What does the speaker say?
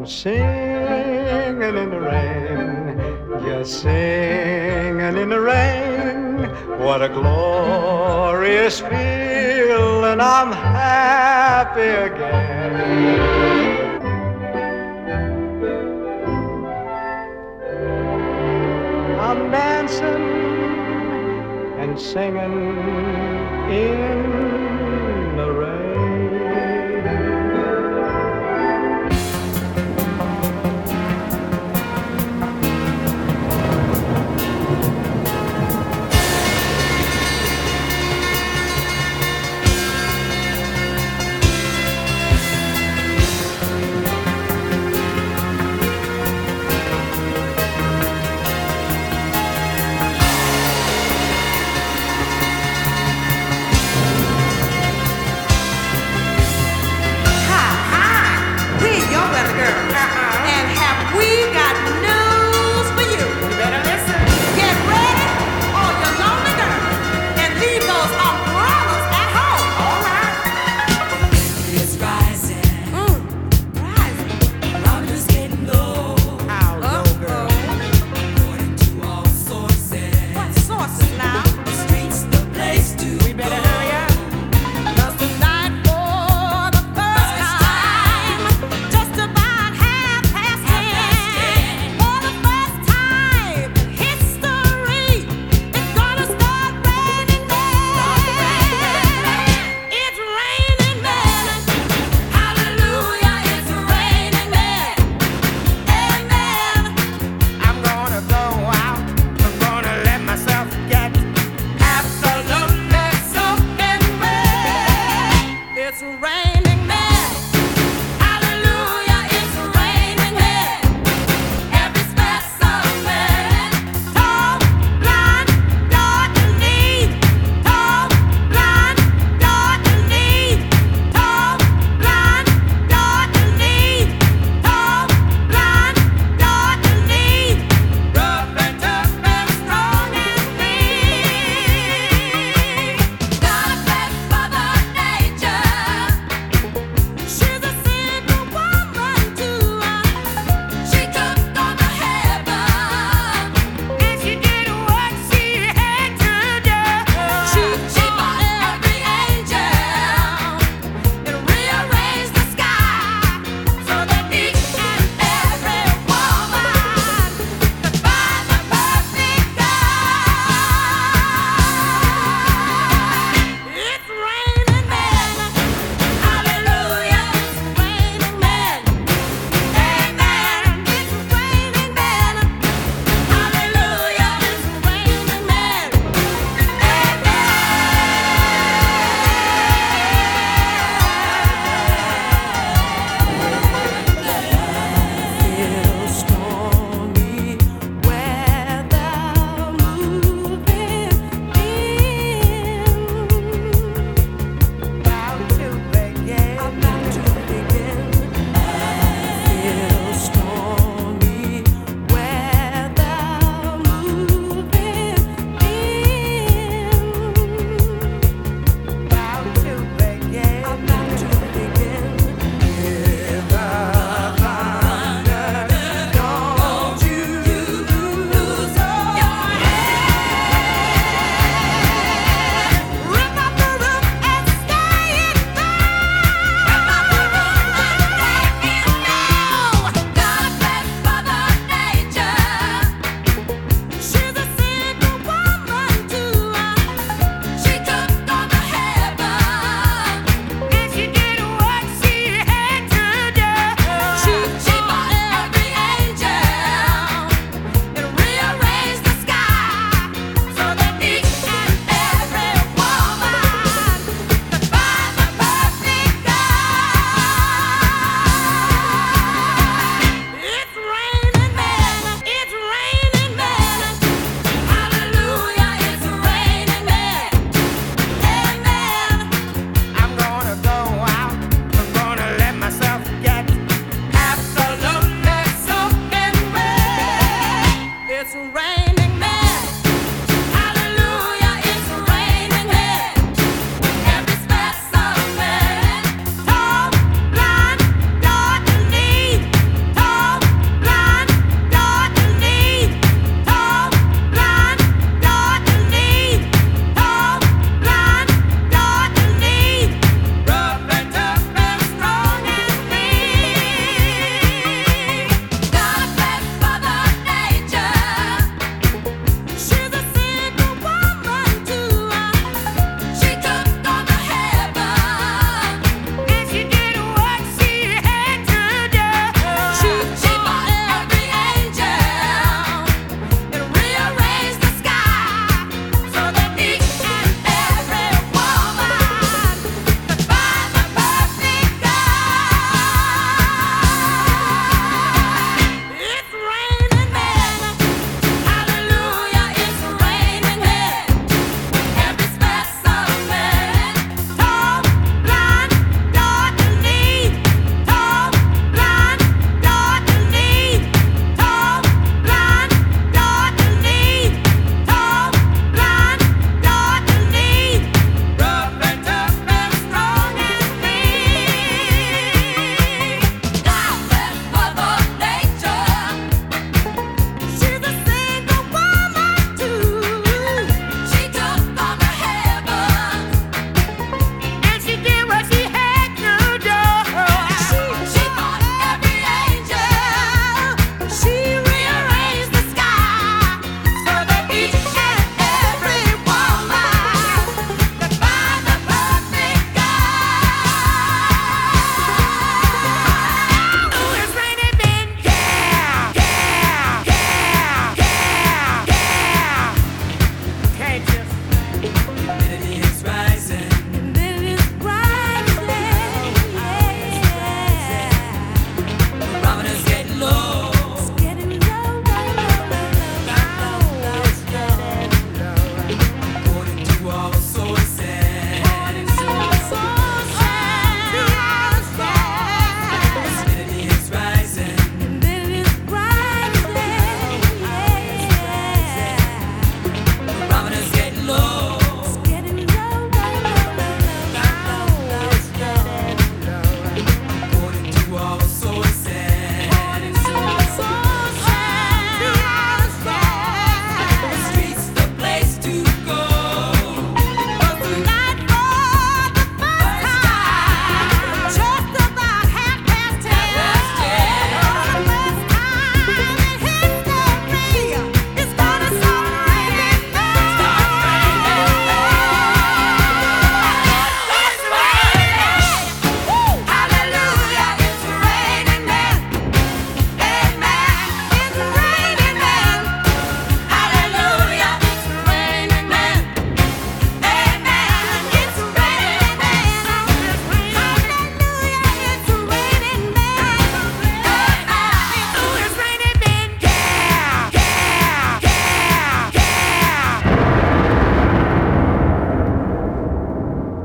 I'm singing in the rain, just singing in the rain. What a glorious feeling, I'm happy again. I'm dancing and singing in